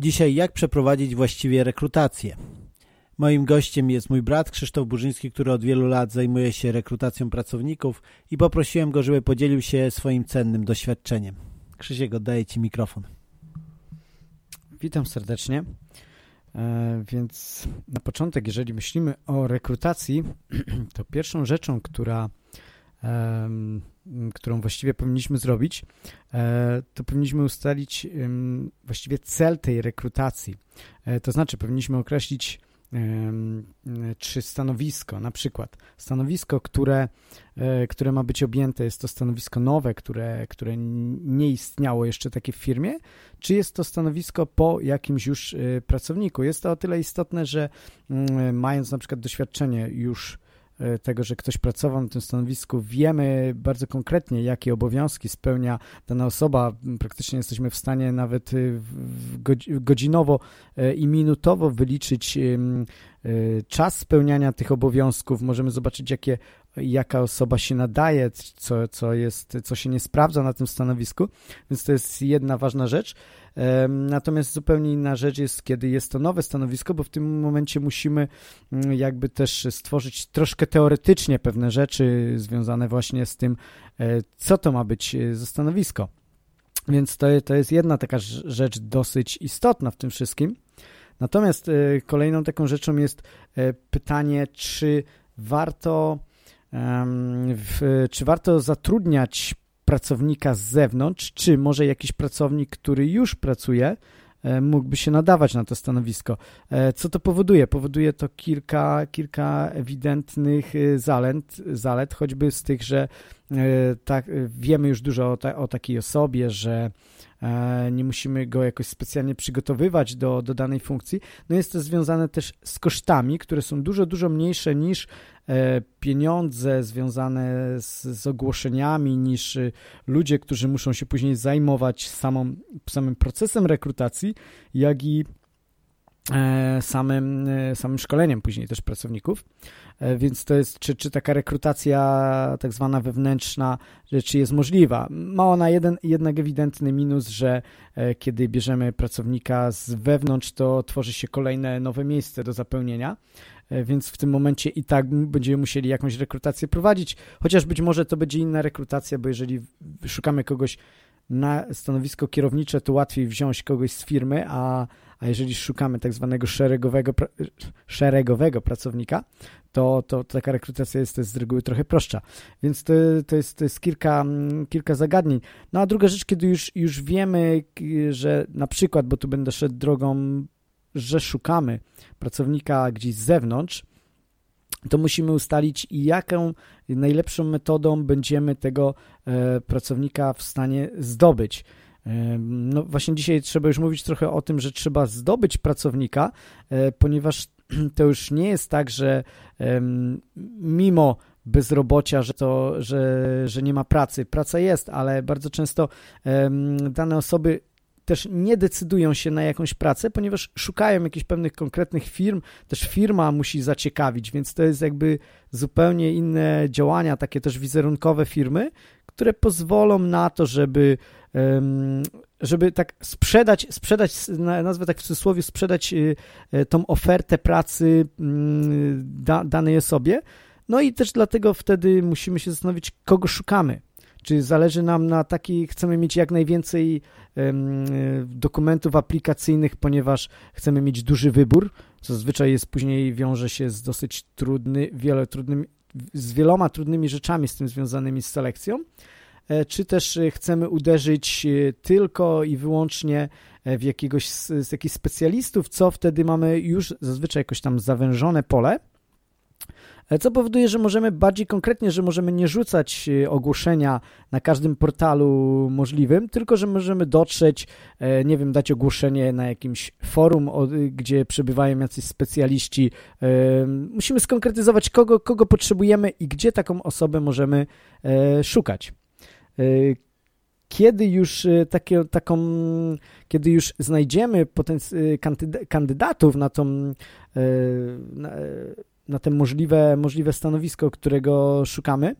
Dzisiaj jak przeprowadzić właściwie rekrutację? Moim gościem jest mój brat Krzysztof Burzyński, który od wielu lat zajmuje się rekrutacją pracowników i poprosiłem go, żeby podzielił się swoim cennym doświadczeniem. Krzysiek, oddaję Ci mikrofon. Witam serdecznie. E, więc na początek, jeżeli myślimy o rekrutacji, to pierwszą rzeczą, która którą właściwie powinniśmy zrobić, e, to powinniśmy ustalić właściwie cel tej rekrutacji. E, to znaczy, powinniśmy określić czy stanowisko, na przykład stanowisko, które, e, które ma być objęte, jest to stanowisko nowe, które, które nie istniało jeszcze takie w firmie, czy jest to stanowisko po jakimś już pracowniku. Jest to o tyle istotne, że mając na przykład doświadczenie już E, tego, że ktoś pracował na tym stanowisku, wiemy bardzo konkretnie, jakie obowiązki spełnia dana osoba. Praktycznie jesteśmy w stanie nawet y, godzinowo e, i minutowo wyliczyć e, czas spełniania tych obowiązków. Możemy zobaczyć, jakie jaka osoba się nadaje, co, co, jest, co się nie sprawdza na tym stanowisku, więc to jest jedna ważna rzecz. Natomiast zupełnie inna rzecz jest, kiedy jest to nowe stanowisko, bo w tym momencie musimy mm, jakby też stworzyć troszkę teoretycznie pewne rzeczy związane właśnie z tym, e, co to ma być e, za stanowisko. Więc to, to jest jedna taka rzecz dosyć istotna w tym wszystkim. Natomiast e, kolejną taką rzeczą jest pytanie, czy warto, czy warto zatrudniać pracownika z zewnątrz, czy może jakiś pracownik, który już pracuje, e, mógłby się nadawać na to stanowisko. E, co to powoduje? Powoduje to kilka, kilka ewidentnych e, zalet, zalet, choćby z tych, że tak, wiemy już dużo o, ta, o takiej osobie, że nie musimy go jakoś specjalnie przygotowywać do, do danej funkcji. No jest to związane też z kosztami, które są dużo, dużo mniejsze niż E, pieniądze związane z, z, ogłoszeniami niż ludzie, którzy muszą się później zajmować samą, samym procesem rekrutacji, jak i e, samym, e, samym szkoleniem później też pracowników. Więc to jest, czy, czy taka rekrutacja tak zwana wewnętrzna, czy jest możliwa. Ma ona jeden, jednak ewidentny minus, że kiedy bierzemy pracownika z wewnątrz, to tworzy się kolejne nowe miejsce do zapełnienia. E, więc w tym momencie i tak będziemy musieli jakąś rekrutację prowadzić, chociaż być może to będzie inna rekrutacja, bo jeżeli szukamy kogoś na stanowisko kierownicze, to łatwiej wziąć kogoś z firmy, a, a jeżeli szukamy tak zwanego szeregowego, szeregowego pracownika, to, to, taka rekrutacja jest, jest z reguły trochę prostsza. Więc to, to, jest, to jest kilka, kilka zagadnień. No a druga rzecz, kiedy już, już wiemy, że na przykład, bo tu będę szedł drogą że szukamy pracownika gdzieś z zewnątrz, to musimy ustalić, jaką najlepszą metodą będziemy tego e, pracownika w stanie zdobyć. No właśnie dzisiaj trzeba już mówić trochę o tym, że trzeba zdobyć pracownika, e, ponieważ to już nie jest tak, że mimo bezrobocia, że, to, że, że nie ma pracy. Praca jest, ale bardzo często dane osoby też nie decydują się na jakąś pracę, ponieważ szukają jakichś pewnych konkretnych firm, też firma musi zaciekawić, więc to jest jakby zupełnie inne działania, takie też wizerunkowe firmy, które pozwolą na to, żeby żeby tak sprzedać, sprzedać, nazwę tak w cudzysłowie, sprzedać y, y, tą ofertę pracy mm, danej osobie. No i też dlatego wtedy musimy się zastanowić, kogo szukamy. Czy zależy nam na takiej, chcemy mieć jak najwięcej dokumentów aplikacyjnych, ponieważ chcemy mieć duży wybór, co zazwyczaj jest później wiąże się z dosyć trudny, z wieloma trudnymi rzeczami z tym związanymi z selekcją, e, czy też e, chcemy uderzyć e, tylko i wyłącznie w jakiegoś z, jakichś specjalistów, co wtedy mamy już zazwyczaj jakoś tam zawężone pole, E, co powoduje, że możemy bardziej konkretnie, że możemy nie rzucać e, ogłoszenia na każdym portalu możliwym, tylko że możemy dotrzeć, e, nie wiem, dać ogłoszenie na jakimś forum, gdzie przebywają jacyś specjaliści. Musimy skonkretyzować, kogo, kogo potrzebujemy i gdzie taką osobę możemy szukać kiedy już takie, taką, kiedy już znajdziemy kandydatów na tą na, na te możliwe, możliwe stanowisko, którego szukamy,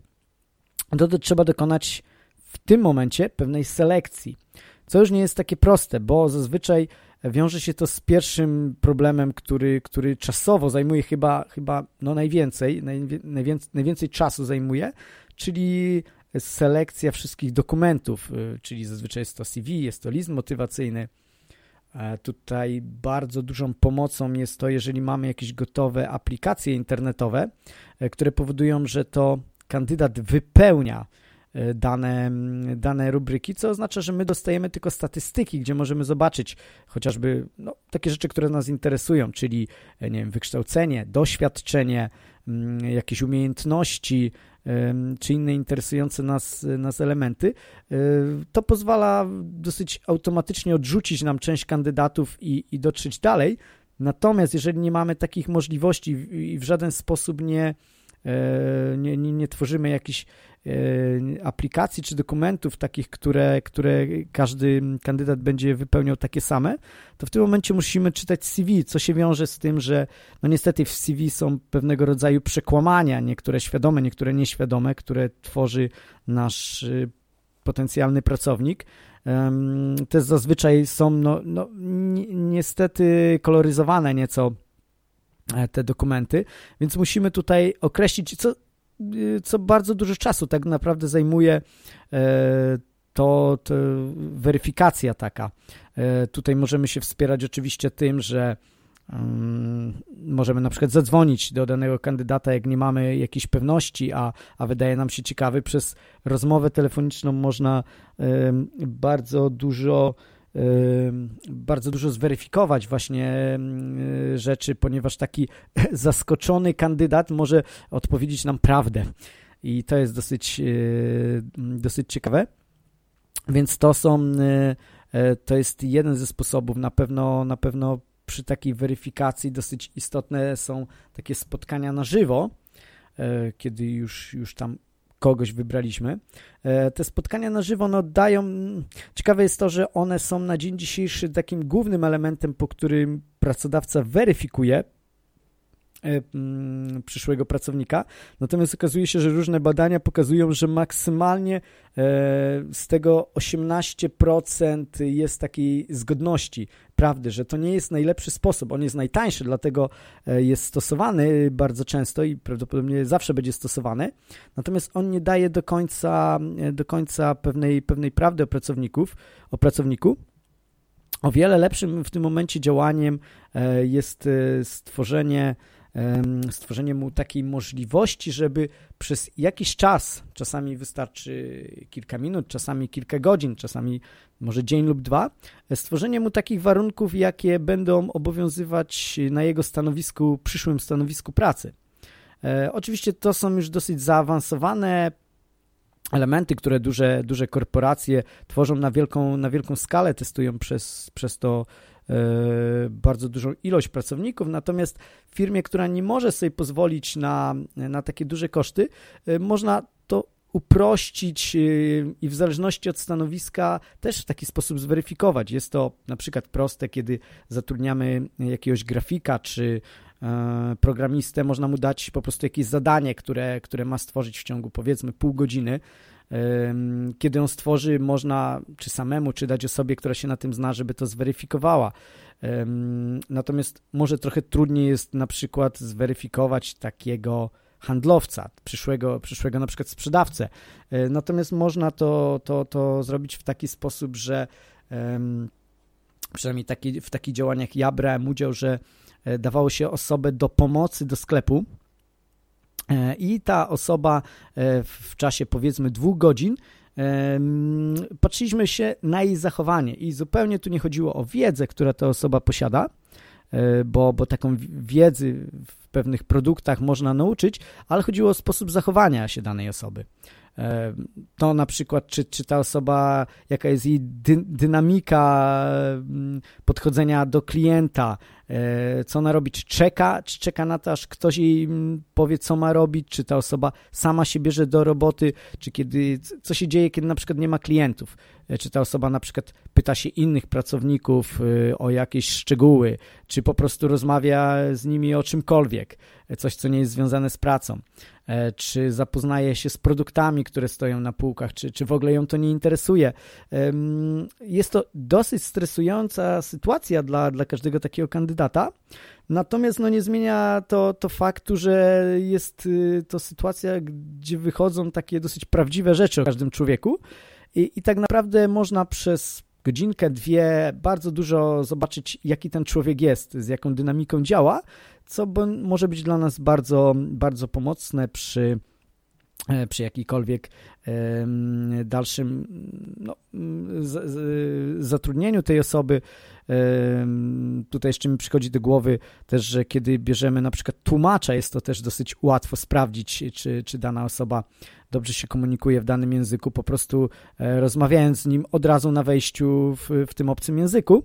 to, to trzeba dokonać w tym momencie pewnej selekcji. Co już nie jest takie proste, bo zazwyczaj wiąże się to z pierwszym problemem, który, który czasowo zajmuje chyba, chyba no najwięcej, najwięcej, najwięcej czasu zajmuje, czyli selekcja wszystkich dokumentów, y, czyli zazwyczaj jest to CV, jest to list motywacyjny. E, tutaj bardzo dużą pomocą jest to, jeżeli mamy jakieś gotowe aplikacje internetowe, e, które powodują, że to kandydat wypełnia e, dane, dane rubryki, co oznacza, że my dostajemy tylko statystyki, gdzie możemy zobaczyć chociażby no, takie rzeczy, które nas interesują, czyli nie wiem, wykształcenie, doświadczenie, jakieś umiejętności, czy inne interesujące nas, nas elementy, e, to pozwala dosyć automatycznie odrzucić nam część kandydatów i, i dotrzeć dalej. Natomiast jeżeli nie mamy takich możliwości i w żaden sposób nie, nie, nie, nie tworzymy jakichś E, aplikacji czy dokumentów takich, które, które każdy kandydat będzie wypełniał takie same, to w tym momencie musimy czytać CV, co się wiąże z tym, że no niestety w CV są pewnego rodzaju przekłamania, niektóre świadome, niektóre nieświadome, które tworzy nasz y, potencjalny pracownik. Te zazwyczaj są no, no, ni niestety koloryzowane nieco e, te dokumenty, więc musimy tutaj określić, co, Y, co bardzo dużo czasu tak naprawdę zajmuje e, to, to weryfikacja taka. E, tutaj możemy się wspierać oczywiście tym, że um, możemy na przykład zadzwonić do danego kandydata, jak nie mamy jakiejś pewności, a, a wydaje nam się ciekawy. Przez rozmowę telefoniczną można bardzo dużo bardzo dużo zweryfikować właśnie rzeczy, ponieważ taki zaskoczony kandydat może odpowiedzieć nam prawdę. I to jest dosyć, y, dosyć ciekawe. Więc to są, y, y, to jest jeden ze sposobów. Na pewno, na pewno przy takiej weryfikacji dosyć istotne są takie spotkania na żywo, kiedy już, już tam kogoś wybraliśmy. E, te spotkania na żywo no, dają. Ciekawe jest to, że one są na dzień dzisiejszy takim głównym elementem, po którym pracodawca weryfikuje przyszłego pracownika. Natomiast okazuje się, że różne badania pokazują, że maksymalnie e, z tego 18% jest takiej zgodności prawdy, że to nie jest najlepszy sposób. On jest najtańszy, dlatego e, jest stosowany bardzo często i prawdopodobnie zawsze będzie stosowany. Natomiast on nie daje do końca, do końca pewnej, pewnej prawdy o pracowników, o pracowniku. O wiele lepszym w tym momencie działaniem jest stworzenie stworzenie mu takiej możliwości, żeby przez jakiś czas, czasami wystarczy kilka minut, czasami kilka godzin, czasami może dzień lub dwa, stworzenie mu takich warunków, jakie będą obowiązywać na jego stanowisku, przyszłym stanowisku pracy. E, oczywiście to są już dosyć zaawansowane elementy, które duże, duże korporacje tworzą na wielką, na wielką skalę, testują przez, przez to bardzo dużą ilość pracowników, natomiast w firmie, która nie może sobie pozwolić na, na takie duże koszty, e, można to uprościć e, i w zależności od stanowiska też w taki sposób zweryfikować. Jest to na przykład proste, kiedy zatrudniamy jakiegoś grafika czy programistę, można mu dać po prostu jakieś zadanie, które, które ma stworzyć w ciągu powiedzmy pół godziny kiedy on stworzy, można czy samemu, czy dać osobie, która się na tym zna, żeby to zweryfikowała. Natomiast może trochę trudniej jest na przykład zweryfikować takiego handlowca, przyszłego, przyszłego na przykład sprzedawcę. E, natomiast można to, to, to zrobić w taki sposób, że przynajmniej taki, w takich działaniach ja brałem udział, że e, dawało się osobę do pomocy do sklepu, i ta osoba e, w czasie powiedzmy dwóch godzin patrzyliśmy się na jej zachowanie i zupełnie tu nie chodziło o wiedzę, która ta osoba posiada, e, bo, bo taką wiedzy w pewnych produktach można nauczyć, ale chodziło o sposób zachowania się danej osoby. To na przykład, czy, czy ta osoba, jaka jest jej dy, dynamika podchodzenia do klienta, e, co ona robi, czy czeka, czy czeka na to, aż ktoś jej mm, powie, co ma robić, czy ta osoba sama się bierze do roboty, czy kiedy, co się dzieje, kiedy na przykład nie ma klientów, e, czy ta osoba na przykład pyta się innych pracowników e, o jakieś szczegóły, czy po prostu rozmawia z nimi o czymkolwiek, coś, co nie jest związane z pracą. E, czy zapoznaje się z produktami, które stoją na półkach, czy, czy w ogóle ją to nie interesuje. Jest to dosyć stresująca sytuacja dla, dla każdego takiego kandydata. Natomiast no, nie zmienia to, to faktu, że jest y, to sytuacja, gdzie wychodzą takie dosyć prawdziwe rzeczy o każdym człowieku. I, i tak naprawdę można przez godzinkę, dwie bardzo dużo zobaczyć, jaki ten człowiek jest, z jaką dynamiką działa, co może być dla nas bardzo, bardzo pomocne przy przy jakikolwiek dalszym no, zatrudnieniu tej osoby. Tutaj jeszcze mi przychodzi do głowy też, że kiedy bierzemy na przykład tłumacza, jest to też dosyć łatwo sprawdzić, czy, czy dana osoba dobrze się komunikuje w danym języku, po prostu e, rozmawiając z nim od razu na wejściu w, w tym obcym języku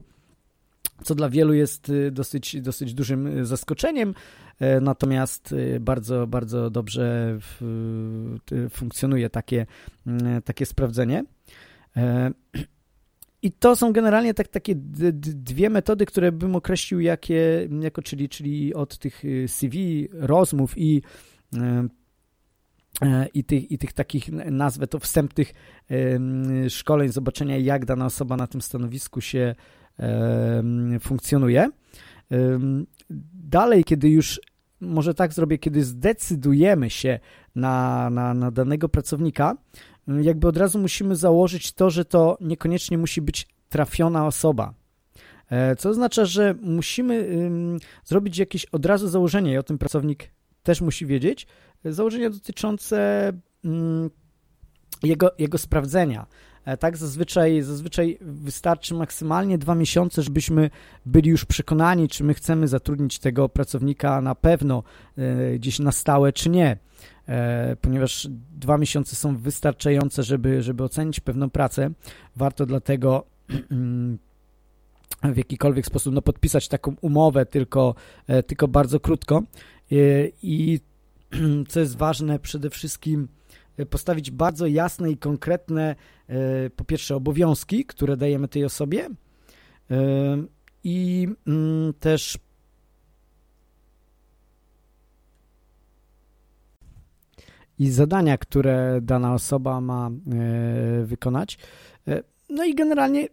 co dla wielu jest y, dosyć, dosyć dużym y, zaskoczeniem, e, natomiast y, bardzo, bardzo dobrze funkcjonuje takie, takie sprawdzenie. E, I to są generalnie tak, takie dwie metody, które bym określił jakie, jako, czyli, czyli od tych CV, rozmów i i tych, i tych takich, nazwę to wstępnych szkoleń, zobaczenia jak dana osoba na tym stanowisku się funkcjonuje. Dalej, kiedy już, może tak zrobię, kiedy zdecydujemy się na, na, na danego pracownika, jakby od razu musimy założyć to, że to niekoniecznie musi być trafiona osoba. E, co oznacza, że musimy zrobić jakieś od razu założenie i o tym pracownik też musi wiedzieć, założenia dotyczące jego, jego sprawdzenia, tak, zazwyczaj, zazwyczaj wystarczy maksymalnie dwa miesiące, żebyśmy byli już przekonani, czy my chcemy zatrudnić tego pracownika na pewno e, gdzieś na stałe, czy nie. E, ponieważ dwa miesiące są wystarczające, żeby, żeby ocenić pewną pracę. Warto dlatego w jakikolwiek sposób no, podpisać taką umowę, tylko, tylko bardzo krótko. I co jest ważne, przede wszystkim E, postawić bardzo jasne i konkretne, e, po pierwsze, obowiązki, które dajemy tej osobie e, i mm, też i zadania, które dana osoba ma wykonać. No i generalnie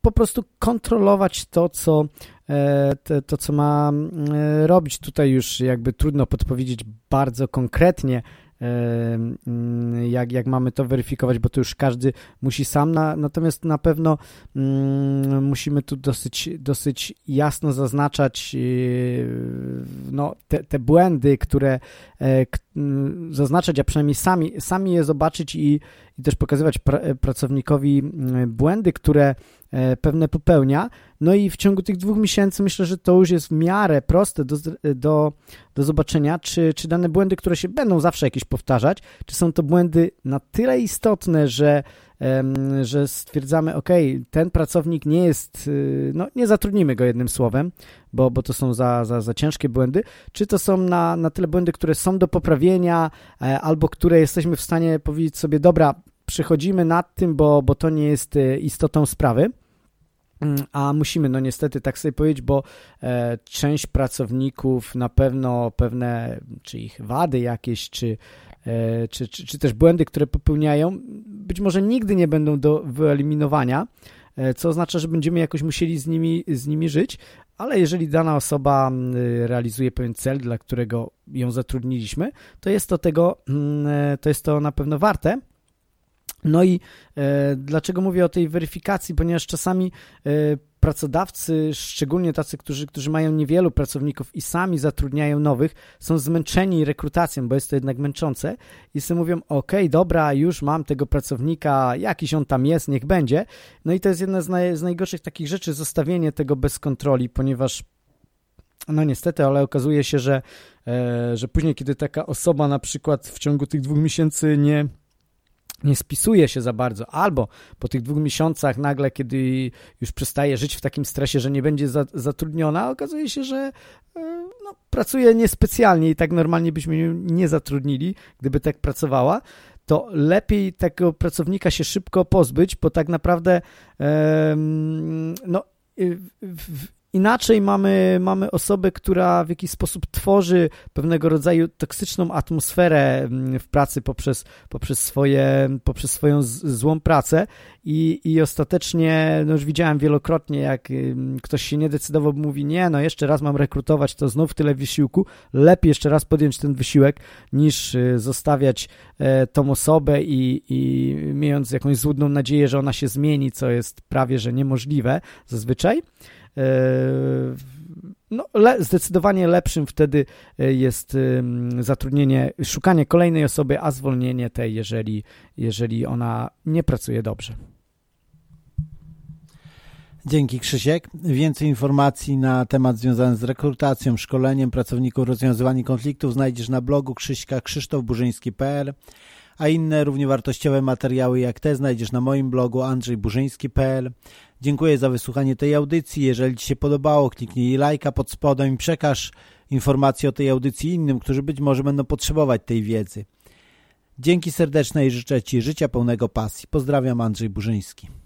po prostu kontrolować to, co, to, co ma robić. Tutaj już jakby trudno podpowiedzieć bardzo konkretnie, jak, jak mamy to weryfikować, bo to już każdy musi sam, na, natomiast na pewno mm, musimy tu dosyć, dosyć jasno zaznaczać yy, no, te, te błędy, które e, mm, zaznaczać, a przynajmniej sami, sami je zobaczyć i, i też pokazywać pra, pracownikowi mm, błędy, które e, pewne popełnia. No i w ciągu tych dwóch miesięcy myślę, że to już jest w miarę proste do, do, do zobaczenia, czy, czy dane błędy, które się będą zawsze jakieś powtarzać, czy są to błędy na tyle istotne, że, że stwierdzamy, ok, ten pracownik nie jest, y, no nie zatrudnimy go jednym słowem, bo, bo to są za, za, za ciężkie błędy, czy to są na, na tyle błędy, które są do poprawienia, e, albo które jesteśmy w stanie powiedzieć sobie, dobra, przechodzimy nad tym, bo, bo to nie jest e, istotą sprawy. Mm, a musimy, no niestety tak sobie powiedzieć, bo e, część pracowników na pewno pewne, czy ich wady jakieś, czy, e, czy, czy, czy, też błędy, które popełniają, być może nigdy nie będą do wyeliminowania, e, co oznacza, że będziemy jakoś musieli z nimi, z nimi żyć, ale jeżeli dana osoba mm, realizuje pewien cel, dla którego ją zatrudniliśmy, to jest to tego, mm, e, to jest to na pewno warte. No i e, dlaczego mówię o tej weryfikacji? Ponieważ czasami pracodawcy, szczególnie tacy, którzy, którzy mają niewielu pracowników i sami zatrudniają nowych, są zmęczeni rekrutacją, bo jest to jednak męczące i sobie mówią, ok, dobra, już mam tego pracownika, jakiś on tam jest, niech będzie. No i to jest jedna z, naj, z najgorszych takich rzeczy, zostawienie tego bez kontroli, ponieważ no niestety, ale okazuje się, że, e, że później, kiedy taka osoba na przykład w ciągu tych dwóch miesięcy nie nie spisuje się za bardzo, albo po tych dwóch miesiącach nagle, kiedy już przestaje żyć w takim stresie, że nie będzie za, zatrudniona, okazuje się, że e, no, pracuje niespecjalnie i tak normalnie byśmy ją nie zatrudnili, gdyby tak pracowała, to lepiej tego pracownika się szybko pozbyć, bo tak naprawdę no, w, Inaczej mamy, mamy osobę, która w jakiś sposób tworzy pewnego rodzaju toksyczną atmosferę mm, w pracy poprzez, poprzez, swoje, poprzez swoją złą pracę i, i ostatecznie, no już widziałem wielokrotnie, jak ktoś się nie decydował, mówi nie, no jeszcze raz mam rekrutować, to znów tyle wysiłku, lepiej jeszcze raz podjąć ten wysiłek, niż y, zostawiać e, tą osobę i, i mając jakąś złudną nadzieję, że ona się zmieni, co jest prawie, że niemożliwe zazwyczaj. E, no, le, zdecydowanie lepszym wtedy e, jest zatrudnienie, szukanie kolejnej osoby, a zwolnienie tej, jeżeli, jeżeli ona nie pracuje dobrze. Dzięki Krzysiek. Więcej informacji na temat związany z rekrutacją, szkoleniem pracowników, rozwiązywaniem konfliktów znajdziesz na blogu Krzyśka krzysztofburzyński.pl a inne równie wartościowe materiały jak te znajdziesz na moim blogu andrzejburzyński.pl. Dziękuję za wysłuchanie tej audycji. Jeżeli Ci się podobało, kliknij lajka pod spodem i przekaż informacje o tej audycji innym, którzy być może będą potrzebować tej wiedzy. Dzięki serdeczne i życzę Ci życia pełnego pasji. Pozdrawiam, Andrzej Burzyński.